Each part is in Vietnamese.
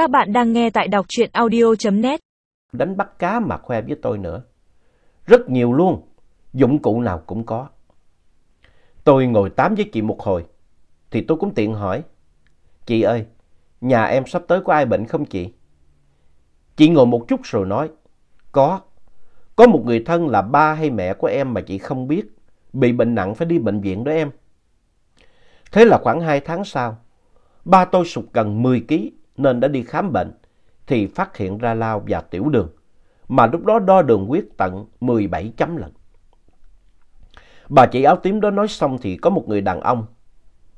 Các bạn đang nghe tại đọc truyện audio.net Đánh bắt cá mà khoe với tôi nữa. Rất nhiều luôn, dụng cụ nào cũng có. Tôi ngồi tám với chị một hồi, thì tôi cũng tiện hỏi. Chị ơi, nhà em sắp tới có ai bệnh không chị? Chị ngồi một chút rồi nói. Có, có một người thân là ba hay mẹ của em mà chị không biết, bị bệnh nặng phải đi bệnh viện đó em. Thế là khoảng 2 tháng sau, ba tôi sụt gần 10 kg nên đã đi khám bệnh thì phát hiện ra lao và tiểu đường, mà lúc đó đo đường huyết tận 17 chấm lận. Bà chị áo tím đó nói xong thì có một người đàn ông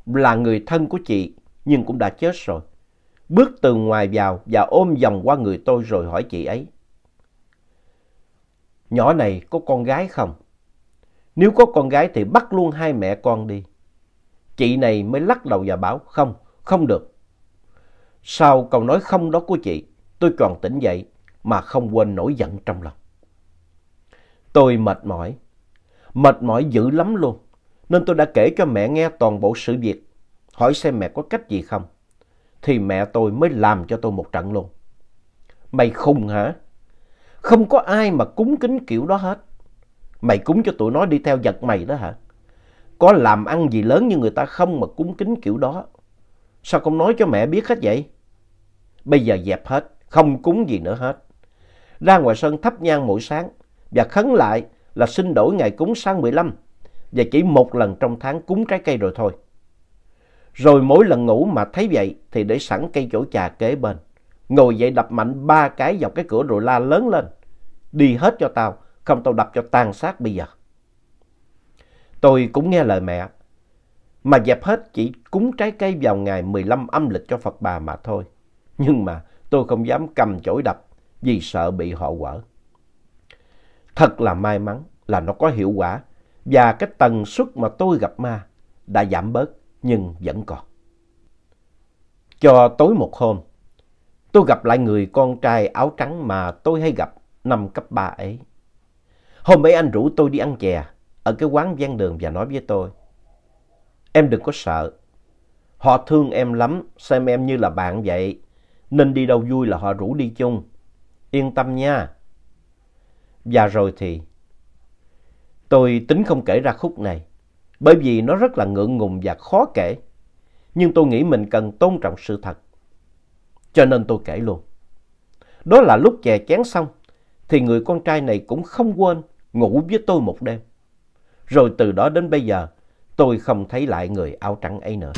là người thân của chị nhưng cũng đã chết rồi. Bước từ ngoài vào và ôm vòng qua người tôi rồi hỏi chị ấy. Nhỏ này có con gái không? Nếu có con gái thì bắt luôn hai mẹ con đi. Chị này mới lắc đầu và bảo không, không được. Sau câu nói không đó của chị, tôi còn tỉnh dậy mà không quên nổi giận trong lòng. Tôi mệt mỏi, mệt mỏi dữ lắm luôn, nên tôi đã kể cho mẹ nghe toàn bộ sự việc, hỏi xem mẹ có cách gì không. Thì mẹ tôi mới làm cho tôi một trận luôn. Mày khùng hả? Không có ai mà cúng kính kiểu đó hết. Mày cúng cho tụi nó đi theo giật mày đó hả? Có làm ăn gì lớn như người ta không mà cúng kính kiểu đó. Sao không nói cho mẹ biết hết vậy? Bây giờ dẹp hết, không cúng gì nữa hết. Ra ngoài sân thắp nhang mỗi sáng và khấn lại là xin đổi ngày cúng sáng 15 và chỉ một lần trong tháng cúng trái cây rồi thôi. Rồi mỗi lần ngủ mà thấy vậy thì để sẵn cây chỗ trà kế bên. Ngồi dậy đập mạnh ba cái vào cái cửa rồi la lớn lên. Đi hết cho tao, không tao đập cho tan xác bây giờ. Tôi cũng nghe lời mẹ. Mà dẹp hết chỉ cúng trái cây vào ngày 15 âm lịch cho Phật bà mà thôi. Nhưng mà tôi không dám cầm chổi đập vì sợ bị họ quở. Thật là may mắn là nó có hiệu quả và cái tần suất mà tôi gặp ma đã giảm bớt nhưng vẫn còn. Cho tối một hôm, tôi gặp lại người con trai áo trắng mà tôi hay gặp năm cấp 3 ấy. Hôm ấy anh rủ tôi đi ăn chè ở cái quán ven đường và nói với tôi. Em đừng có sợ. Họ thương em lắm, xem em như là bạn vậy. Nên đi đâu vui là họ rủ đi chung. Yên tâm nha. Và rồi thì tôi tính không kể ra khúc này. Bởi vì nó rất là ngượng ngùng và khó kể. Nhưng tôi nghĩ mình cần tôn trọng sự thật. Cho nên tôi kể luôn. Đó là lúc chè chén xong thì người con trai này cũng không quên ngủ với tôi một đêm. Rồi từ đó đến bây giờ tôi không thấy lại người áo trắng ấy nữa.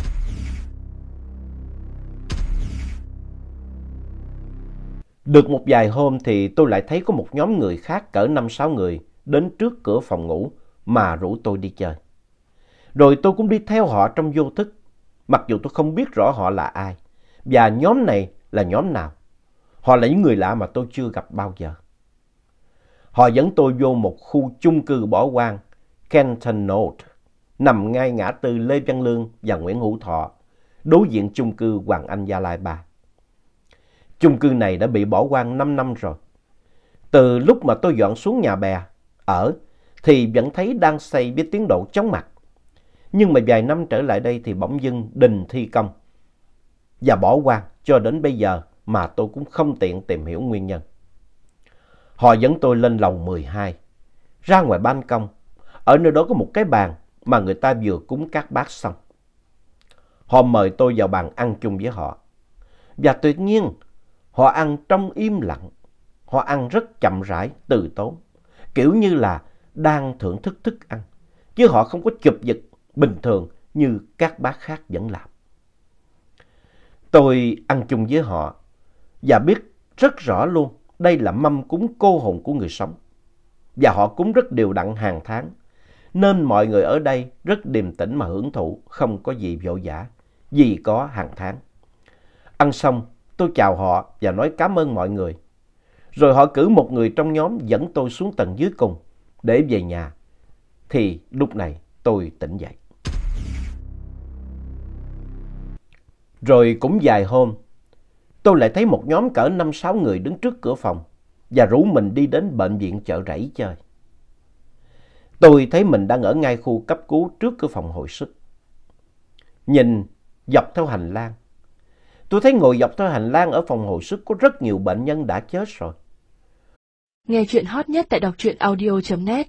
Được một vài hôm thì tôi lại thấy có một nhóm người khác cỡ 5-6 người đến trước cửa phòng ngủ mà rủ tôi đi chơi. Rồi tôi cũng đi theo họ trong vô thức, mặc dù tôi không biết rõ họ là ai và nhóm này là nhóm nào. Họ là những người lạ mà tôi chưa gặp bao giờ. Họ dẫn tôi vô một khu chung cư bỏ hoang, Kenton Note, nằm ngay ngã tư Lê Văn Lương và Nguyễn Hữu Thọ, đối diện chung cư Hoàng Anh Gia Lai 3. Chung cư này đã bị bỏ hoang 5 năm rồi. Từ lúc mà tôi dọn xuống nhà bè, ở, thì vẫn thấy đang xây với tiến độ chóng mặt. Nhưng mà vài năm trở lại đây thì bỗng dưng đình thi công. Và bỏ hoang cho đến bây giờ mà tôi cũng không tiện tìm hiểu nguyên nhân. Họ dẫn tôi lên lầu 12, ra ngoài ban công. Ở nơi đó có một cái bàn mà người ta vừa cúng các bát xong. Họ mời tôi vào bàn ăn chung với họ. Và tuyệt nhiên, họ ăn trong im lặng. Họ ăn rất chậm rãi, từ tốn. Kiểu như là đang thưởng thức thức ăn. Chứ họ không có chụp giật bình thường như các bác khác vẫn làm. Tôi ăn chung với họ và biết rất rõ luôn đây là mâm cúng cô hồn của người sống. Và họ cúng rất đều đặn hàng tháng. Nên mọi người ở đây rất điềm tĩnh mà hưởng thụ, không có gì vội vã, vì có hàng tháng. Ăn xong, tôi chào họ và nói cảm ơn mọi người. Rồi họ cử một người trong nhóm dẫn tôi xuống tầng dưới cùng để về nhà. Thì lúc này tôi tỉnh dậy. Rồi cũng vài hôm, tôi lại thấy một nhóm cỡ 5-6 người đứng trước cửa phòng và rủ mình đi đến bệnh viện chợ rẫy chơi. Tôi thấy mình đang ở ngay khu cấp cứu trước cửa phòng hồi sức. Nhìn dọc theo hành lang, Tôi thấy ngồi dọc theo hành lang ở phòng hồi sức có rất nhiều bệnh nhân đã chết rồi. Nghe chuyện hot nhất tại đọc truyện audio.net